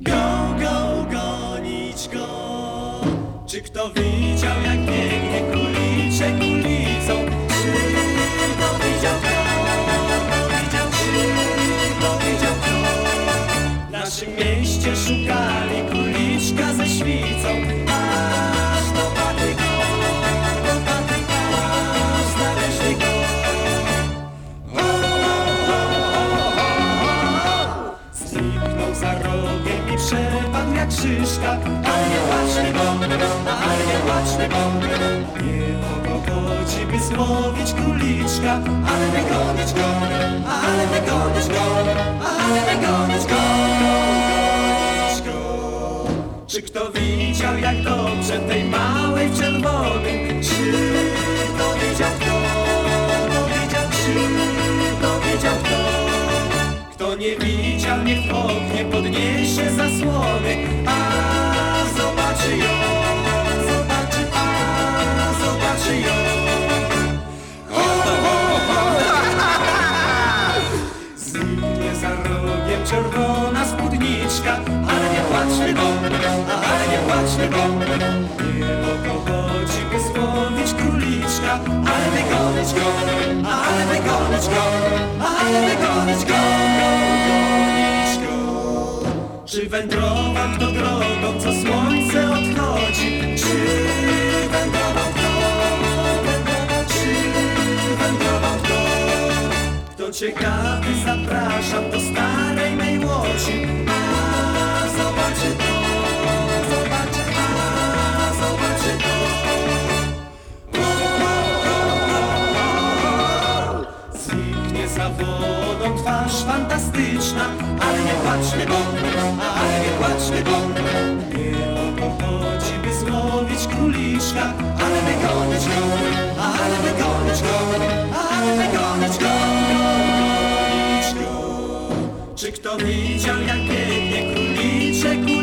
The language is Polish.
Go, go, gonić go. Czy kto widział, jak biegnie kuliczek ulicą? Czy widział kto? Widział, czy to widział kto? W naszym mieście szyszka Ale nie płaczny bąk, ale nie płaczny bąk Nie o to chodzi, by złowić króliczka. Ale wygonić go, ale wygonić go Ale wygonić go, gonić go. Czy kto widział jak dobrze tej małej w czerwonym Czy to widział kto, to widział czy to widział kto? Kto nie widział, niech oknie podniesie zasłony, Czy wędrował kto drogą, co słońce odchodzi? Czy wędrował kto, czy wędrował kto? Kto ciekawy zapraszam do starej wodą twarz fantastyczna. Ale nie płaczny bąk, ale nie płaczny bąk Nie o to chodzi, by złowić króliczka. Ale wygonić go, ale wygonić go Ale wygonić go, gonić go. Czy kto widział jak biegnie